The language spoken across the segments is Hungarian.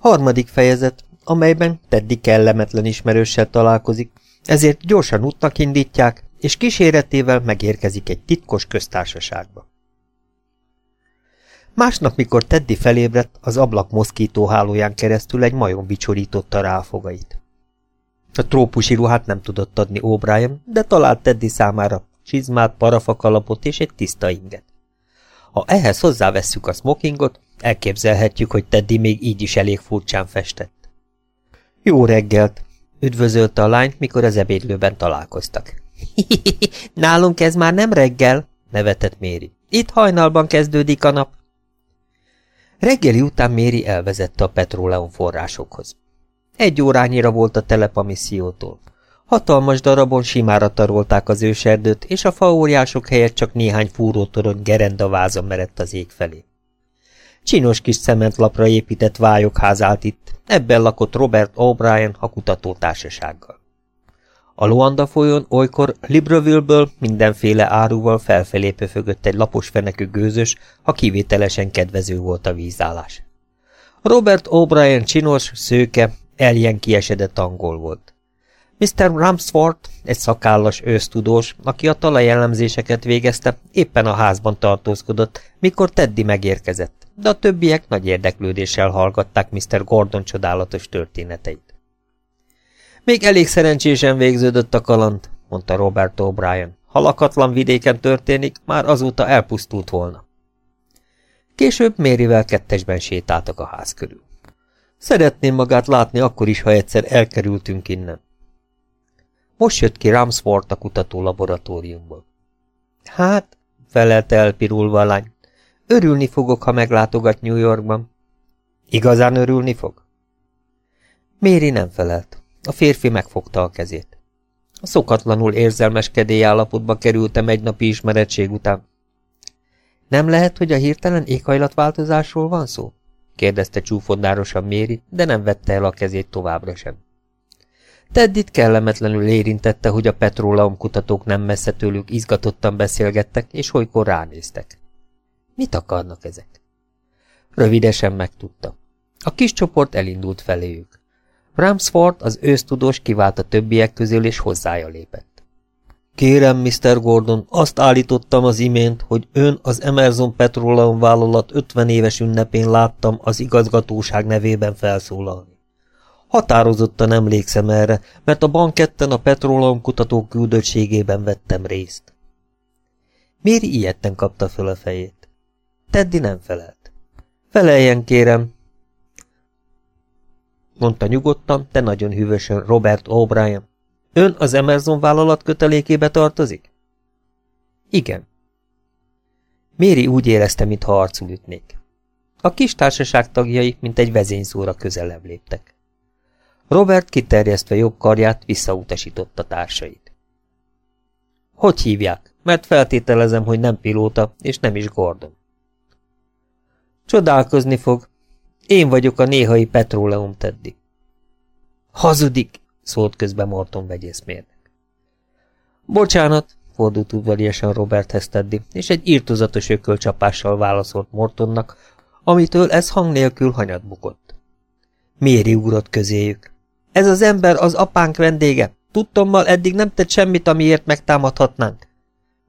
Harmadik fejezet, amelyben Teddy kellemetlen ismerőssel találkozik, ezért gyorsan útnak indítják, és kíséretével megérkezik egy titkos köztársaságba. Másnap, mikor Teddy felébredt, az ablak moszkítóhálóján keresztül egy majom bicsorította rá a fogait. A trópusi ruhát nem tudott adni O'Brien, de talált Teddy számára csizmát, parafakalapot és egy tiszta inget. Ha ehhez hozzávesszük a smokingot, elképzelhetjük, hogy Teddy még így is elég furcsán festett. Jó reggelt! Üdvözölte a lányt, mikor az ebédlőben találkoztak. Nálunk ez már nem reggel, nevetett Méri. Itt hajnalban kezdődik a nap. Reggeli után Méri elvezette a petróleum forrásokhoz. Egy órányira volt a telep a missziótól. Hatalmas darabon simára tarolták az őserdőt, és a faóriások helyett csak néhány fúrótorony váza merett az ég felé. Csinos kis cementlapra épített vályokház állt itt, ebben lakott Robert O'Brien a kutatótársasággal. A Luanda folyón olykor Libreville-ből mindenféle áruval felfelé pöfögött egy lapos fenekű gőzös, ha kivételesen kedvező volt a vízállás. Robert O'Brien csinos, szőke, eljen kiesedett angol volt. Mr. Ramsford, egy szakállas ősztudós, aki a talajellemzéseket végezte, éppen a házban tartózkodott, mikor Teddy megérkezett, de a többiek nagy érdeklődéssel hallgatták Mr. Gordon csodálatos történeteit. Még elég szerencsésen végződött a kaland, mondta Robert O'Brien. Ha lakatlan vidéken történik, már azóta elpusztult volna. Később Mérivel kettesben sétáltak a ház körül. Szeretném magát látni akkor is, ha egyszer elkerültünk innen. Most jött ki Ramsford a kutató laboratóriumból. Hát, felelte elpirulva a lány, örülni fogok, ha meglátogat New Yorkban. Igazán örülni fog? Méri nem felelt. A férfi megfogta a kezét. A szokatlanul érzelmes állapotba kerültem egy napi ismeretség után. Nem lehet, hogy a hirtelen éghajlatváltozásról van szó? kérdezte csúfondárosan Méri, de nem vette el a kezét továbbra sem. Teddit kellemetlenül érintette, hogy a petróleum kutatók nem messze tőlük izgatottan beszélgettek, és olykor ránéztek. Mit akarnak ezek? Rövidesen megtudta. A kis csoport elindult feléjük. Ramsford, az ősztudós kivált a többiek közül, és hozzája lépett. Kérem, Mr. Gordon, azt állítottam az imént, hogy ön az Emerson Petroleum vállalat 50 éves ünnepén láttam az igazgatóság nevében felszólalni. Határozottan emlékszem erre, mert a banketten a Petroleum kutatók küldöttségében vettem részt. Méri ilyetten kapta föl a fejét. Teddy nem felelt. Feleljen, kérem, mondta nyugodtan, de nagyon hűvösen Robert O'Brien. Ön az Emerson vállalat kötelékébe tartozik? Igen. Méri úgy érezte, mintha arcul ütnék. A kis társaság tagjai, mint egy vezényszóra közelebb léptek. Robert kiterjesztve jobb karját visszautasította társait. Hogy hívják? Mert feltételezem, hogy nem pilóta, és nem is Gordon. Csodálkozni fog, én vagyok a néhai petróleum Teddy. Hazudik, szólt közbe Morton vegyészmérnek. Bocsánat, fordult udvariasan Roberthez Teddy, és egy írtozatos ökölcsapással válaszolt Mortonnak, amitől ez hang nélkül hanyat bukott. Méri ugrott közéjük. Ez az ember az apánk vendége. Tudtommal eddig nem tett semmit, amiért megtámadhatnánk.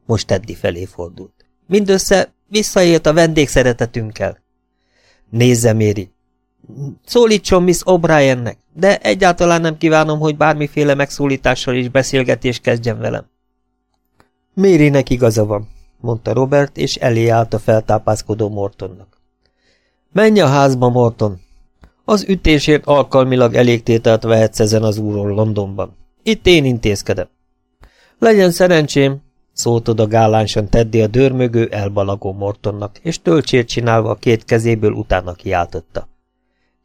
Most Teddy felé fordult. Mindössze visszaélt a vendégszeretetünkkel. Nézze, Méri! Szólítson Miss O'Briennek, de egyáltalán nem kívánom, hogy bármiféle megszólítással is beszélgetés kezdjen velem. Mérinek igaza van, mondta Robert, és elé állt a feltápászkodó Mortonnak. Menj a házba, Morton! Az ütésért alkalmilag elégtételt vehetsz ezen az úron Londonban. Itt én intézkedem. Legyen szerencsém, szólt oda gálánsan Teddy a dörmögő, elbalagó Mortonnak, és töltsért csinálva a két kezéből utána kiáltotta.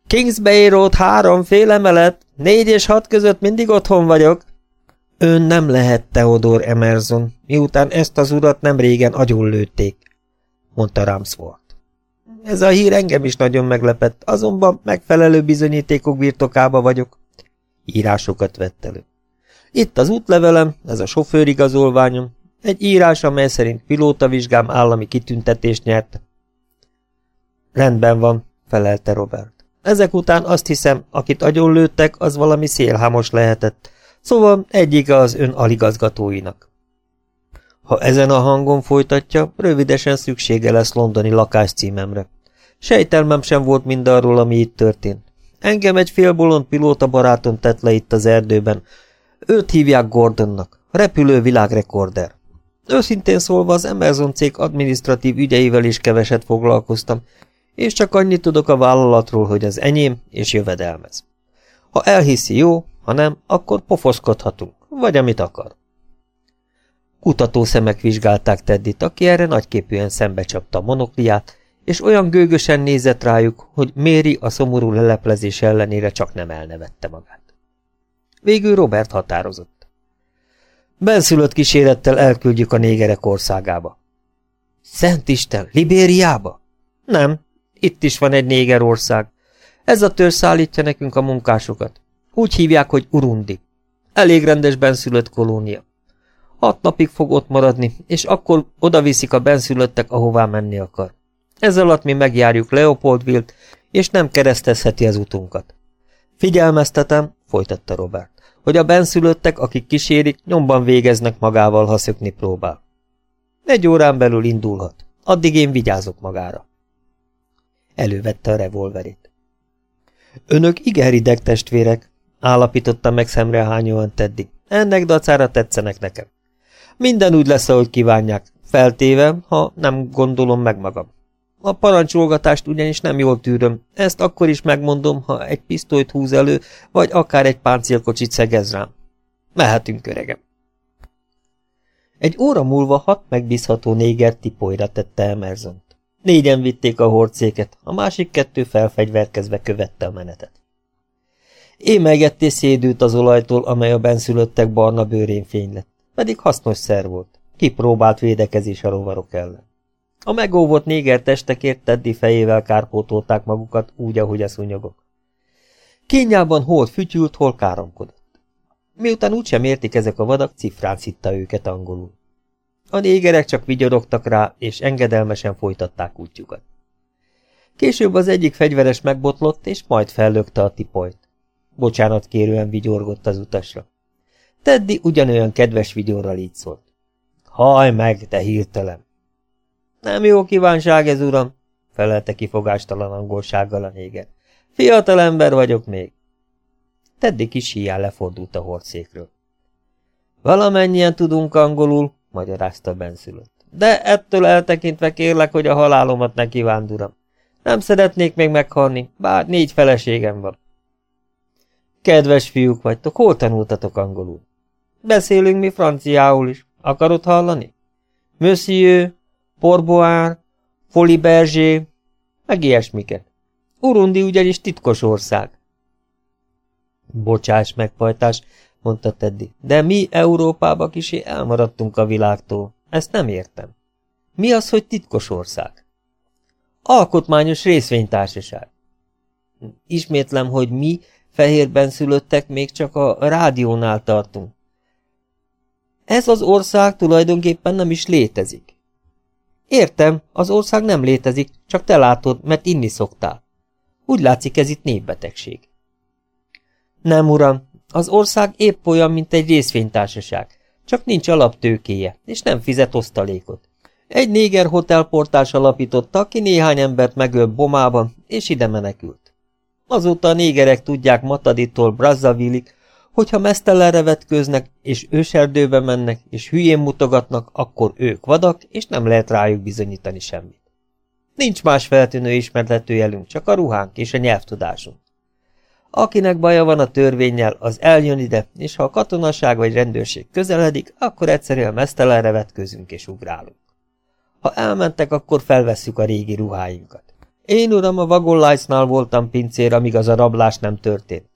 Kingsbay Road három fél emelet, négy és hat között mindig otthon vagyok. Ön nem lehet Theodore Emerson, miután ezt az urat nem régen agyonlőtték, mondta Ramsford. Ez a hír engem is nagyon meglepett, azonban megfelelő bizonyítékok birtokába vagyok. Írásokat vett elő. Itt az útlevelem, ez a sofőrigazolványom, egy írás, amely szerint pilótavizsgám állami kitüntetést nyert. Rendben van, felelte Robert. Ezek után azt hiszem, akit agyonlőttek, az valami szélhámos lehetett, szóval egyike az ön aligazgatóinak. Ha ezen a hangon folytatja, rövidesen szüksége lesz londoni lakáscímemre. Sejtelmem sem volt mindarról, ami itt történt. Engem egy félbolond pilóta barátom tett le itt az erdőben. Őt hívják Gordonnak, repülő világrekorder. Őszintén szólva az Emerson cég adminisztratív ügyeivel is keveset foglalkoztam, és csak annyit tudok a vállalatról, hogy az enyém és jövedelmez. Ha elhiszi, jó, ha nem, akkor pofoszkodhatunk, vagy amit akar. Kutató szemek vizsgálták Teddit, aki erre nagyképűen szembecsapta a monokliát, és olyan gőgösen nézett rájuk, hogy Méri a szomorú leleplezés ellenére csak nem elnevette magát. Végül Robert határozott. Benszülött kísérettel elküldjük a négerek országába. Szent Isten, Libériába? Nem, itt is van egy négerország. Ez a törzs szállítja nekünk a munkásokat. Úgy hívják, hogy Urundi. Elég rendes benszülött kolónia. Hat napig fog ott maradni, és akkor odaviszik a benszülöttek, ahová menni akar. Ez alatt mi megjárjuk Leopoldvilt, és nem keresztezheti az utunkat. Figyelmeztetem, folytatta Robert, hogy a benszülöttek, akik kísérik, nyomban végeznek magával, ha szökni próbál. Egy órán belül indulhat. Addig én vigyázok magára. Elővette a revolverét. Önök igen rideg testvérek, állapította meg szemrehányóan Teddy. Ennek dacára tetszenek nekem. Minden úgy lesz, ahogy kívánják, feltéve, ha nem gondolom meg magam. A parancsolgatást ugyanis nem jól tűröm, ezt akkor is megmondom, ha egy pisztolyt húz elő, vagy akár egy páncélkocsit szegez rám. Mehetünk, öregem. Egy óra múlva hat megbízható néger tipolyra tette Emerson. Négyen vitték a hordszéket, a másik kettő felfegyverkezve követte a menetet. Émelgetté szédült az olajtól, amely a benszülöttek barna bőrén fény lett, pedig hasznos szer volt. Kipróbált védekezés a rovarok ellen. A megóvott néger testekért Teddy fejével kárpótolták magukat úgy, ahogy a szúnyogok. Kényában hol fütyült, hol káromkodott. Miután úgysem értik ezek a vadak, cifrán szitta őket angolul. A négerek csak vigyorogtak rá, és engedelmesen folytatták útjukat. Később az egyik fegyveres megbotlott, és majd fellökte a tipolyt. Bocsánat kérően vigyorgott az utasra. Teddy ugyanolyan kedves vigyorral így szólt. Haj meg, te hirtelen! Nem jó kívánság ez, uram, felelte kifogástalan angolsággal a néger. Fiatal ember vagyok még. Teddy kis híján lefordult a hordszékről. Valamennyien tudunk angolul, magyarázta benszülött. De ettől eltekintve kérlek, hogy a halálomat ne kívánd, uram. Nem szeretnék még meghalni, bár négy feleségem van. Kedves fiúk vagytok, hol tanultatok angolul? Beszélünk mi franciául is. Akarod hallani? Monsieur, Porboár, Folibergé, meg ilyesmiket. Urundi ugyanis titkos ország. Bocsáss meg, mondta Teddy, de mi Európába kisé elmaradtunk a világtól. Ezt nem értem. Mi az, hogy titkos ország? Alkotmányos részvénytársaság. Ismétlem, hogy mi, fehérben szülöttek, még csak a rádiónál tartunk. Ez az ország tulajdonképpen nem is létezik. Értem, az ország nem létezik, csak te látod, mert inni szoktál. Úgy látszik, ez itt népbetegség. Nem, uram, az ország épp olyan, mint egy részvénytársaság, csak nincs alaptőkéje, és nem fizet osztalékot. Egy néger hotelportás alapította, aki néhány embert megöl bomában, és ide menekült. Azóta a négerek tudják Mataditól Brazzavillig, Hogyha mesztelenre vetköznek, és őserdőbe mennek, és hülyén mutogatnak, akkor ők vadak, és nem lehet rájuk bizonyítani semmit. Nincs más feltűnő ismertető jelünk, csak a ruhánk és a nyelvtudásunk. Akinek baja van a törvényel, az eljön ide, és ha a katonaság vagy rendőrség közeledik, akkor egyszerűen mesztelenre vetközünk és ugrálunk. Ha elmentek, akkor felvesszük a régi ruháinkat. Én uram a vagonlájsznál voltam pincér, amíg az a rablás nem történt.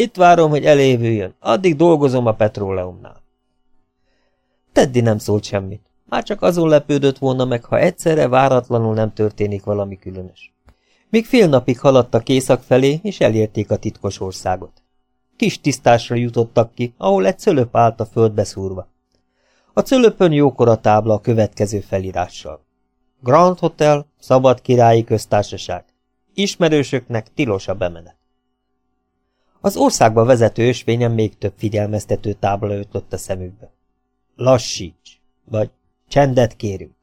Itt várom, hogy elévüljön. Addig dolgozom a petróleumnál. Teddy nem szólt semmit. Már csak azon lepődött volna meg, ha egyszerre váratlanul nem történik valami különös. Még fél napig haladtak észak felé, és elérték a titkos országot. Kis tisztásra jutottak ki, ahol egy cölöp állt a földbe szúrva. A cölöpön jókora tábla a következő felirással. Grand Hotel, Szabad Királyi Köztársaság. Ismerősöknek tilos a bemenet. Az országba vezető ösvényen még több figyelmeztető tábla ötlött a szemükbe. Lassíts, vagy csendet kérünk.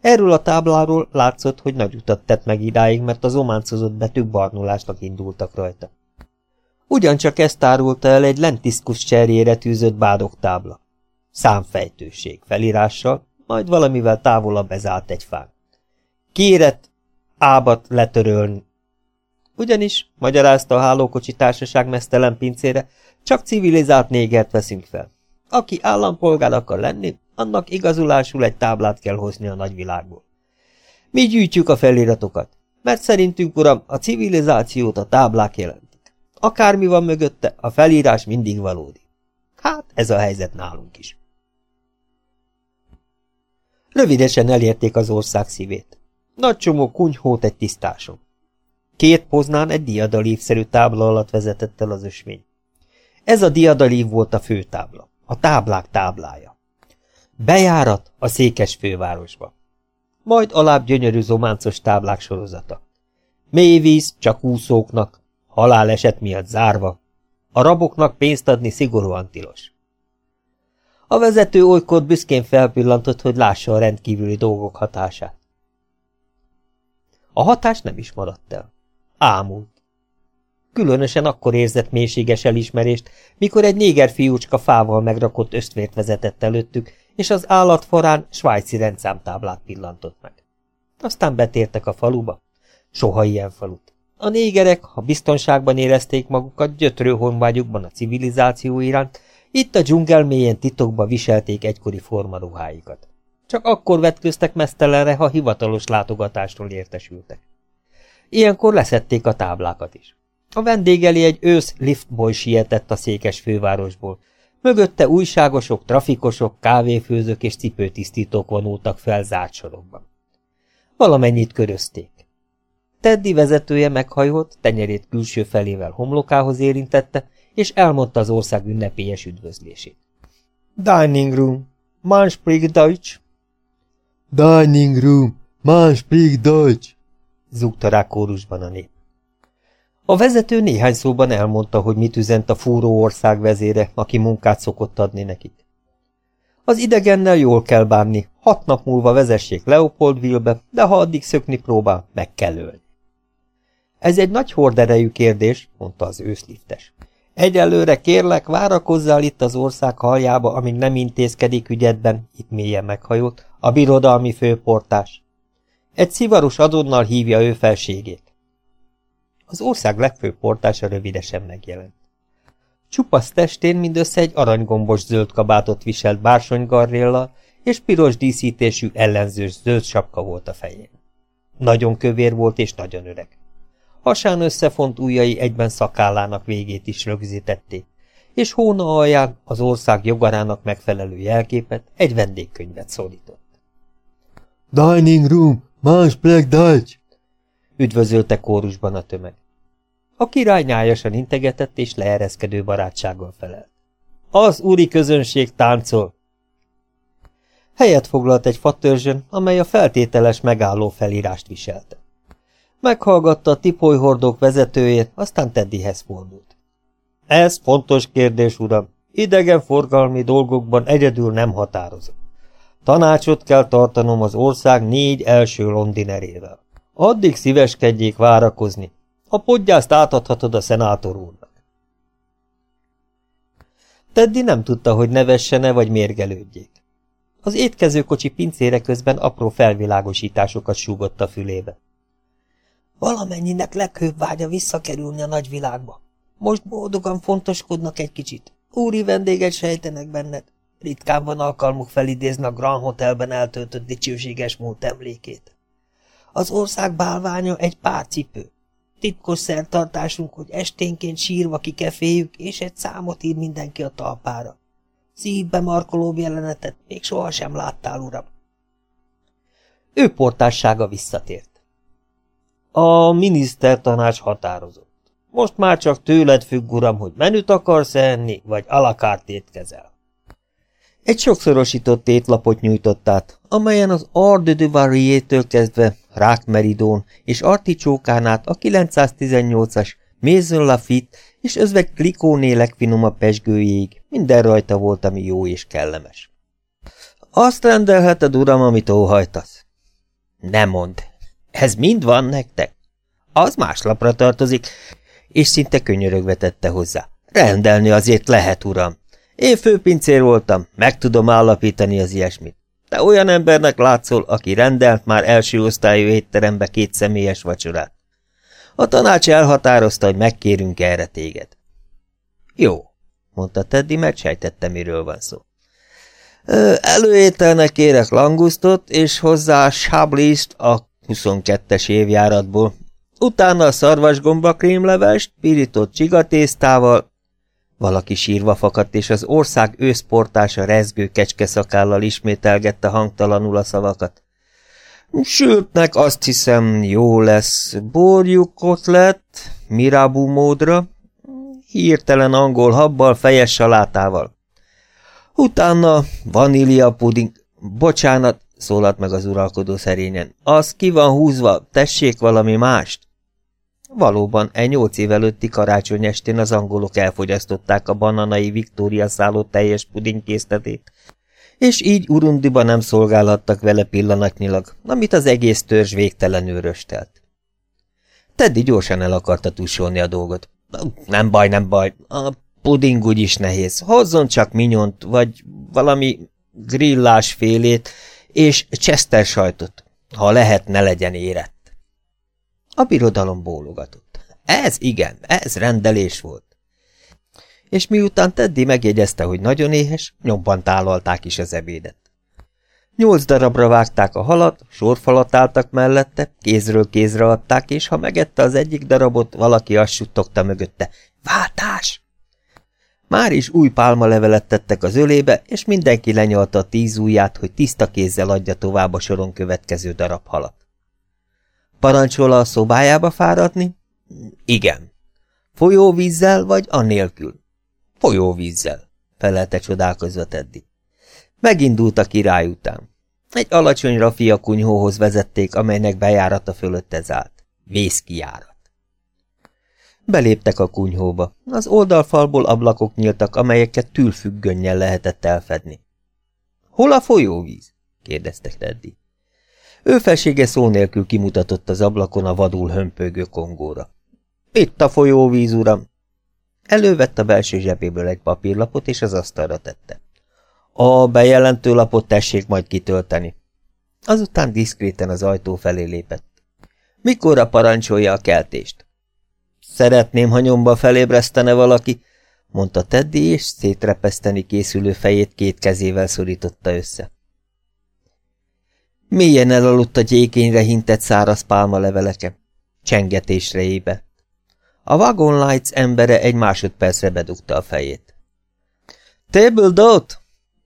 Erről a tábláról látszott, hogy nagy utat tett meg idáig, mert az ománcozott betűk barnulásnak indultak rajta. Ugyancsak ezt árulta el egy lentiszkus cserjére tűzött bádogtábla. Számfejtőség felírással, majd valamivel távolabb bezárt egy fán. Kéret, ábat letörölni. Ugyanis, magyarázta a hálókocsi társaság mesztelen pincére, csak civilizált négert veszünk fel. Aki állampolgár akar lenni, annak igazulásul egy táblát kell hozni a nagyvilágból. Mi gyűjtjük a feliratokat, mert szerintünk, uram, a civilizációt a táblák jelentik. Akármi van mögötte, a felírás mindig valódi. Hát, ez a helyzet nálunk is. Rövidesen elérték az ország szívét. Nagy csomó kunyhót egy tisztáson. Két poznán egy diadalívszerű tábla alatt vezetett el az ösvény. Ez a diadalív volt a főtábla, a táblák táblája. Bejárat a székes fővárosba. Majd alább gyönyörű zománcos táblák sorozata. Mély víz csak úszóknak, haláleset miatt zárva, a raboknak pénzt adni szigorúan tilos. A vezető olykor büszkén felpillantott, hogy lássa a rendkívüli dolgok hatását. A hatás nem is maradt el. Ámult. Különösen akkor érzett mélységes elismerést, mikor egy néger fiúcska fával megrakott östvért vezetett előttük, és az állatforán svájci rendszámtáblát pillantott meg. Aztán betértek a faluba. Soha ilyen falut. A négerek, ha biztonságban érezték magukat gyötrő honvágyukban a civilizáció iránt, itt a dzsungel mélyen titokba viselték egykori formaruháikat. Csak akkor vetköztek mesztelenre, ha hivatalos látogatásról értesültek. Ilyenkor leszették a táblákat is. A vendég elé egy ősz liftboy sietett a székes fővárosból. Mögötte újságosok, trafikosok, kávéfőzők és cipőtisztítók vonultak fel zárt sorokban. Valamennyit körözték. Teddy vezetője meghajolt, tenyerét külső felével homlokához érintette, és elmondta az ország ünnepélyes üdvözlését. Dining room, man spricht Deutsch? Dining room, man spricht Deutsch, zúgta rá kórusban a nép. A vezető néhány szóban elmondta, hogy mit üzent a fúró ország vezére, aki munkát szokott adni nekik. Az idegennel jól kell bánni, hat nap múlva vezessék Leopoldville-be, de ha addig szökni próbál, meg kell ölni. Ez egy nagy horderejű kérdés, mondta az őszliftes. Egyelőre kérlek, várakozzál itt az ország haljába, amíg nem intézkedik ügyedben, itt mélyen meghajolt, a birodalmi főportás. Egy szivaros adonnal hívja ő felségét. Az ország legfőbb portása rövidesen megjelent. Csupasz testén mindössze egy aranygombos zöld kabátot viselt bársonygarréllal, és piros díszítésű ellenzős zöld sapka volt a fején. Nagyon kövér volt és nagyon öreg. Hasán összefont ujjai egyben szakállának végét is rögzítették, és hóna alján az ország jogarának megfelelő jelképet, egy vendégkönyvet szólított. Dining room, más Black Dutch! Üdvözölte kórusban a tömeg. A király nyájasan integetett és leereszkedő barátsággal felelt. Az úri közönség táncol! Helyet foglalt egy fatörzsön, amely a feltételes megálló felírást viselte. Meghallgatta a tipolyhordók vezetőjét, aztán Teddyhez fordult. Ez fontos kérdés, uram. Idegen forgalmi dolgokban egyedül nem határozom. Tanácsot kell tartanom az ország négy első londinerével. Addig szíveskedjék várakozni. A podgyászt átadhatod a szenátor úrnak. Teddy nem tudta, hogy nevessene vagy mérgelődjék. Az étkezőkocsi pincére közben apró felvilágosításokat súgott a fülébe. Valamennyinek leghőbb vágya visszakerülni a nagyvilágba. Most boldogan fontoskodnak egy kicsit. Úri vendéget sejtenek benned. Ritkán van alkalmuk felidézni a Grand Hotelben eltöltött dicsőséges múlt emlékét. Az ország bálványa egy pár cipő. Titkos szertartásunk, hogy esténként sírva kikeféljük, és egy számot ír mindenki a talpára. Szívbe markolóbb jelenetet még sohasem láttál, uram. Ő portássága visszatért. A minisztertanács határozott. Most már csak tőled függ, uram, hogy menüt akarsz enni, vagy alakártét kezel. Egy sokszorosított étlapot nyújtott át, amelyen az Ard de Variétől kezdve Rákmeridón és Articsókán át a 918-as Maison Lafitte és özvegy klikóné legfinomabb pesgőjéig minden rajta volt, ami jó és kellemes. Azt rendelheted, uram, amit óhajtasz. Nem mond. Ez mind van nektek? Az más lapra tartozik, és szinte könyörögve tette hozzá. Rendelni azért lehet, uram. Én főpincér voltam, meg tudom állapítani az ilyesmit. Te olyan embernek látszol, aki rendelt már első osztályú étterembe két személyes vacsorát. A tanács elhatározta, hogy megkérünk erre téged. Jó, mondta Teddy, mert sejtette, miről van szó. Előételnek kérek langusztot, és hozzá sáblist a 22-es évjáratból. Utána szarvasgomba krémlevest, pirított csigatésztával, valaki sírva fakadt, és az ország őszportása rezgő kecskeszakállal ismételgette hangtalanul a szavakat. Sültnek azt hiszem jó lesz borjuk kotlet, mirabú módra, hirtelen angol habbal, fejes salátával. Utána vanília puding, bocsánat, szólalt meg az uralkodó szerényen, az ki van húzva, tessék valami mást. Valóban, egy nyolc év előtti karácsony estén az angolok elfogyasztották a bananai Viktória szálló teljes pudingkészletét, és így Urundiba nem szolgálhattak vele pillanatnyilag, amit az egész törzs végtelenül röstelt. Teddy gyorsan el akarta tusolni a dolgot. Nem baj, nem baj, a puding úgyis nehéz. Hozzon csak minyont, vagy valami grillás félét, és Chester sajtot. Ha lehet, ne legyen érett. A birodalom bólogatott. Ez igen, ez rendelés volt. És miután Teddy megjegyezte, hogy nagyon éhes, nyomban tálalták is az ebédet. Nyolc darabra vágták a halat, sorfalat álltak mellette, kézről kézre adták, és ha megette az egyik darabot, valaki azt suttogta mögötte. Váltás! Már is új pálmalevelet tettek az ölébe, és mindenki lenyalta a tíz ujját, hogy tiszta kézzel adja tovább a soron következő darab halat. Parancsol a szobájába fáradni? Igen. Folyóvízzel vagy annélkül? Folyóvízzel, felelte csodálkozva Teddy. Megindult a király után. Egy alacsony rafia kunyhóhoz vezették, amelynek bejárata fölött ez állt. Vészkijárat. Beléptek a kunyhóba. Az oldalfalból ablakok nyíltak, amelyeket tűlfüggönnyel lehetett elfedni. Hol a folyóvíz? kérdezte Teddy. Ő felsége szó nélkül kimutatott az ablakon a vadul hömpögő kongóra. Itt a folyóvíz, uram! Elővett a belső zsebéből egy papírlapot, és az asztalra tette. A bejelentő lapot tessék majd kitölteni. Azután diszkréten az ajtó felé lépett. Mikorra parancsolja a keltést? Szeretném, ha nyomba felébresztene valaki, mondta Teddy, és szétrepeszteni készülő fejét két kezével szorította össze. Mélyen elaludt a gyékényre hintett száraz pálma leveleke. Csengetésre ébe. A Wagon Lights embere egy másodpercre bedugta a fejét. Table dot!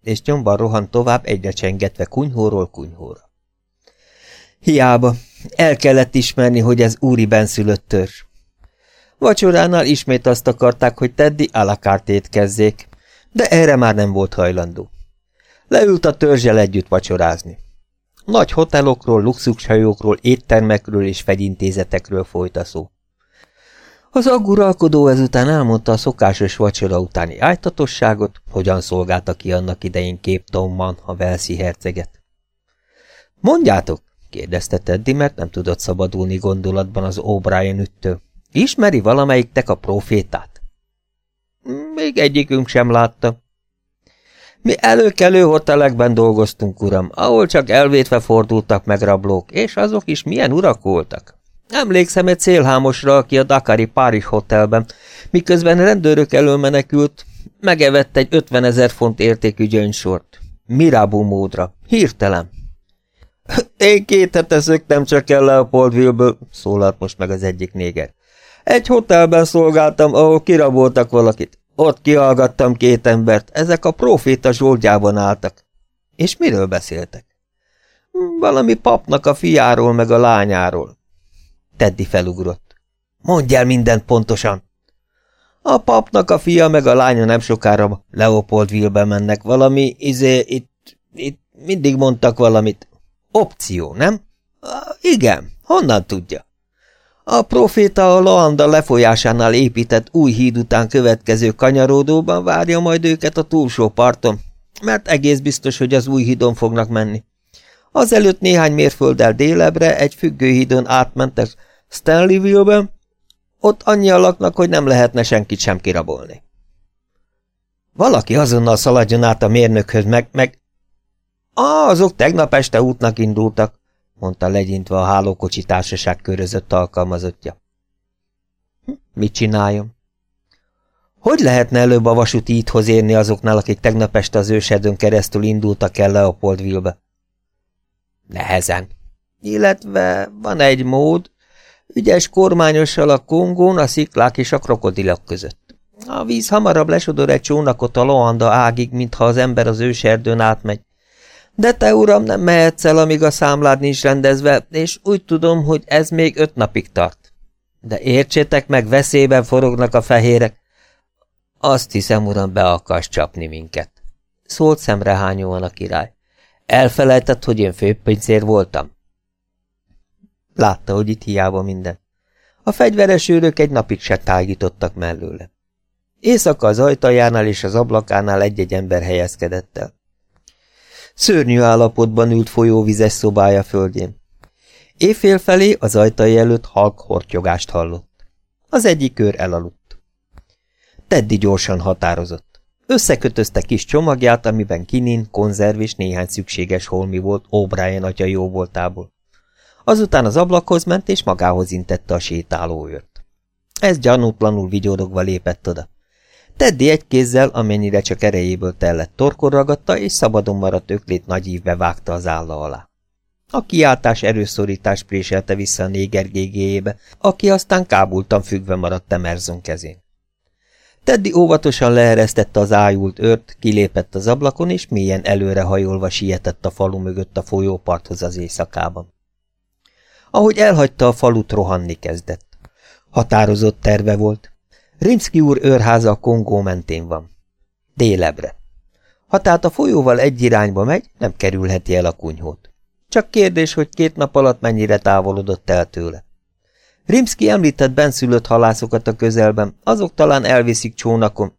És nyomban rohant tovább egyre csengetve kunyhóról kunyhóra. Hiába, el kellett ismerni, hogy ez úri benszülött törzs. Vacsoránál ismét azt akarták, hogy Teddy alakart étkezzék, de erre már nem volt hajlandó. Leült a törzsel együtt vacsorázni. Nagy hotelokról, luxushajókról, éttermekről és fegyintézetekről folyt a szó. Az agguralkodó ezután elmondta a szokásos vacsora utáni ájtatosságot, hogyan szolgálta ki annak idején Képtomban a Velszi herceget. Mondjátok, kérdezte Teddy, mert nem tudott szabadulni gondolatban az O'Brien üttől. Ismeri valamelyiktek a profétát? Még egyikünk sem látta. Mi előkelő hotelekben dolgoztunk, uram, ahol csak elvétve fordultak meg rablók, és azok is milyen urak voltak. Emlékszem egy célhámosra, aki a Dakari Párizs hotelben, miközben rendőrök elől menekült, megevett egy 50 ezer font értékű gyöngysort. Mirabu módra. Hirtelen. Én két hete szöktem csak el Leopoldville-ből, szólalt most meg az egyik néger. Egy hotelben szolgáltam, ahol kiraboltak valakit. Ott kihallgattam két embert, ezek a proféta zsoldjában álltak. És miről beszéltek? Valami papnak a fiáról meg a lányáról. Teddy felugrott. Mondj el mindent pontosan! A papnak a fia meg a lánya nem sokára Leopoldville-be mennek valami, izé, itt, itt mindig mondtak valamit. Opció, nem? Igen, honnan tudja? A proféta a Loanda lefolyásánál épített új híd után következő kanyaródóban várja majd őket a túlsó parton, mert egész biztos, hogy az új hídon fognak menni. Azelőtt néhány mérfölddel délebre egy függőhídon átmentek Stanleyville-ben, ott annyian laknak, hogy nem lehetne senkit sem kirabolni. Valaki azonnal szaladjon át a mérnökhöz, meg, meg... Ah, azok tegnap este útnak indultak, mondta legyintve a hálókocsi társaság körözött alkalmazottja. Hm, mit csináljon? Hogy lehetne előbb a vasúti íthoz érni azoknál, akik tegnap este az ősedön keresztül indultak el Leopoldville-be? Nehezen. Illetve van egy mód, ügyes kormányossal a Kongón, a sziklák és a krokodilok között. A víz hamarabb lesodor egy csónakot a Loanda ágig, mintha az ember az őserdőn átmegy. De te, uram, nem mehetsz el, amíg a számlád nincs rendezve, és úgy tudom, hogy ez még öt napig tart. De értsétek meg, veszélyben forognak a fehérek. Azt hiszem, uram, be akarsz csapni minket. Szólt szemrehányóan a király. Elfelejtett, hogy én főpincér voltam? Látta, hogy itt hiába minden. A fegyveres őrök egy napig se tágítottak mellőle. Éjszaka az ajtajánál és az ablakánál egy-egy ember helyezkedett el. Szörnyű állapotban ült folyóvizes szobája földjén. Éjfél felé az ajtai előtt halk hortyogást hallott. Az egyik kör elaludt. Teddy gyorsan határozott. Összekötözte kis csomagját, amiben kinin, konzerv és néhány szükséges holmi volt O'Brien atya jó voltából. Azután az ablakhoz ment, és magához intette a sétáló őrt. Ez gyanútlanul vigyorogva lépett oda. Teddy egy kézzel, amennyire csak erejéből tellett torkor ragadta, és szabadon maradt öklét nagy ívbe vágta az álla alá. A kiáltás erőszorítás préselte vissza a néger gégéjébe, aki aztán kábultan függve maradt Emerson kezén. Teddy óvatosan leeresztette az ájult őrt, kilépett az ablakon, és mélyen előrehajolva sietett a falu mögött a folyóparthoz az éjszakában. Ahogy elhagyta a falut, rohanni kezdett. Határozott terve volt. Rimszki úr őrháza a Kongó mentén van. Délebre. Ha tehát a folyóval egy irányba megy, nem kerülheti el a kunyhót. Csak kérdés, hogy két nap alatt mennyire távolodott el tőle. Rimszki említett benszülött halászokat a közelben, azok talán elviszik csónakon.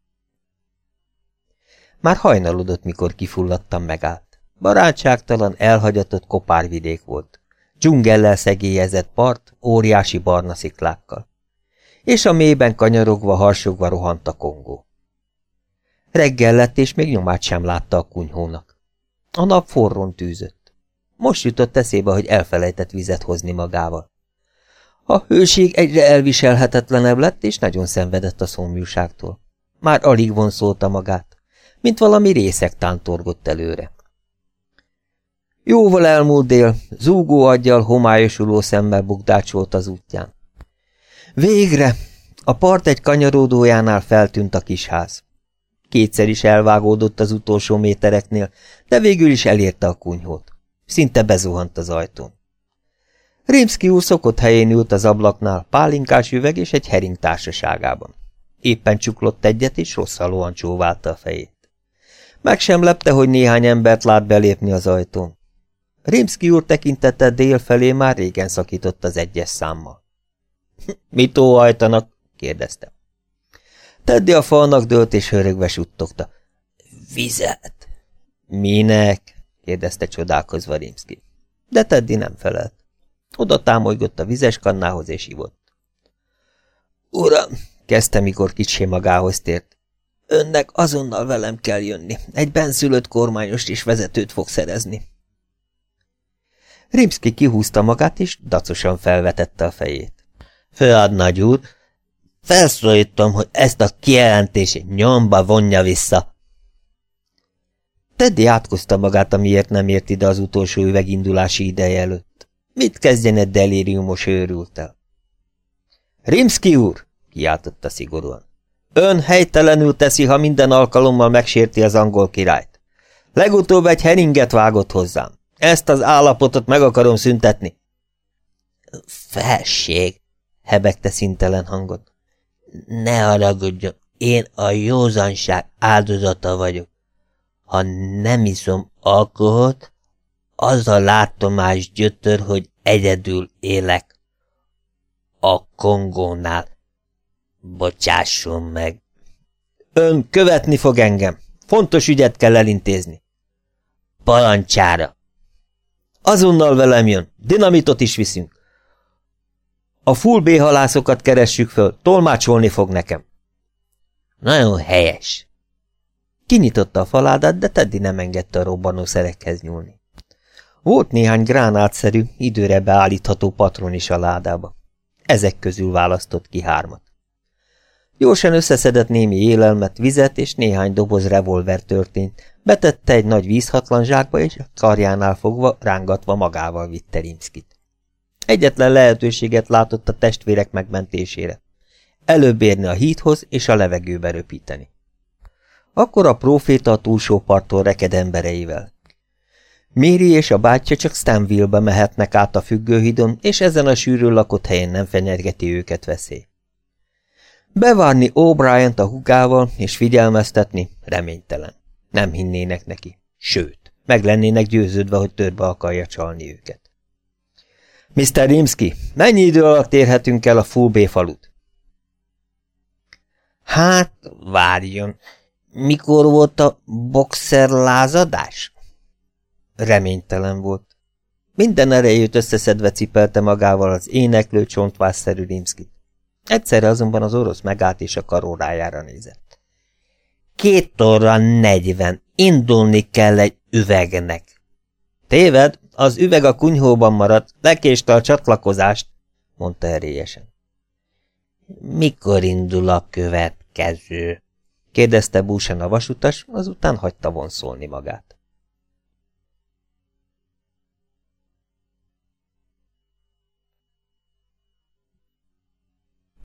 Már hajnalodott, mikor kifulladtam megállt. Barátságtalan, elhagyatott kopárvidék volt. Dzsungellel szegélyezett part, óriási barna sziklákkal. És a mélyben kanyarogva, harsogva rohant a kongó. Reggel lett, és még nyomát sem látta a kunyhónak. A nap forrón tűzött. Most jutott eszébe, hogy elfelejtett vizet hozni magával. A hőség egyre elviselhetetlenebb lett, és nagyon szenvedett a szomjúságtól. Már alig vonszolta magát, mint valami részek tántorgott előre. Jóval elmúlt dél, zúgó aggyal, homályosuló szemmel bukdácsolt az útján. Végre! A part egy kanyaródójánál feltűnt a kis ház. Kétszer is elvágódott az utolsó métereknél, de végül is elérte a kunyhót. Szinte bezuhant az ajtón. Rimszki úr szokott helyén ült az ablaknál, pálinkás üveg és egy hering társaságában. Éppen csuklott egyet, és rosszalóan csóválta a fejét. Meg sem lepte, hogy néhány embert lát belépni az ajtón. Rimszki úr tekintete dél felé már régen szakított az egyes számmal. – Mit óhajtanak? – kérdezte. Teddy a falnak dőlt és hörögve suttogta. – Vizet! – Minek? – kérdezte csodálkozva Rimszki. De Teddy nem felelt. Oda támolygott a vizes kannához és ivott. – Uram! – kezdte, mikor kicsi magához tért. – Önnek azonnal velem kell jönni. Egy benszülött kormányost és vezetőt fog szerezni. Rimszki kihúzta magát, és dacosan felvetette a fejét. Főad nagy úr, felszólítom, hogy ezt a kijelentését nyomba vonja vissza. Teddy átkozta magát, amiért nem ért ide az utolsó üvegindulási ideje előtt. Mit kezdjen egy delíriumos őrültel? Rimszki úr, kiáltotta szigorúan. Ön helytelenül teszi, ha minden alkalommal megsérti az angol királyt. Legutóbb egy heringet vágott hozzám. Ezt az állapotot meg akarom szüntetni. Felség, hebegte szintelen hangot. Ne haragudjon, én a józanság áldozata vagyok. Ha nem iszom alkoholt, az a látomás gyötör, hogy egyedül élek. A Kongónál. Bocsásson meg. Ön követni fog engem. Fontos ügyet kell elintézni. Parancsára. Azonnal velem jön. Dinamitot is viszünk. A full B halászokat keressük föl. Tolmácsolni fog nekem. Nagyon helyes. Kinyitotta a faládát, de Teddy nem engedte a robbanószerekhez nyúlni. Volt néhány gránátszerű, időre beállítható patron is a ládába. Ezek közül választott ki hármat. Gyorsan összeszedett némi élelmet, vizet és néhány doboz revolver történt, betette egy nagy vízhatlan zsákba, és karjánál fogva, rángatva magával vitte Rimskit. Egyetlen lehetőséget látott a testvérek megmentésére. Előbb érni a híthoz és a levegőbe röpíteni. Akkor a próféta a túlsó parttól reked embereivel. Méri és a bátyja csak Stanville-be mehetnek át a függőhidon, és ezen a sűrű lakott helyen nem fenyegeti őket veszély. Bevárni obrien a hugával és figyelmeztetni reménytelen. Nem hinnének neki. Sőt, meg lennének győződve, hogy törbe akarja csalni őket. Mr. Rimsky, mennyi idő alatt érhetünk el a Full B falut? Hát, várjon. Mikor volt a boxer lázadás? Reménytelen volt. Minden erejét összeszedve cipelte magával az éneklő csontvásszerű Rimskit. Egyszerre azonban az orosz megállt és a karórájára nézett. Két óra negyven. Indulni kell egy üvegnek. Téved, az üveg a kunyhóban maradt, lekéste a csatlakozást, mondta erélyesen. Mikor indul a következő? kérdezte búsan a vasutas, azután hagyta vonszolni magát.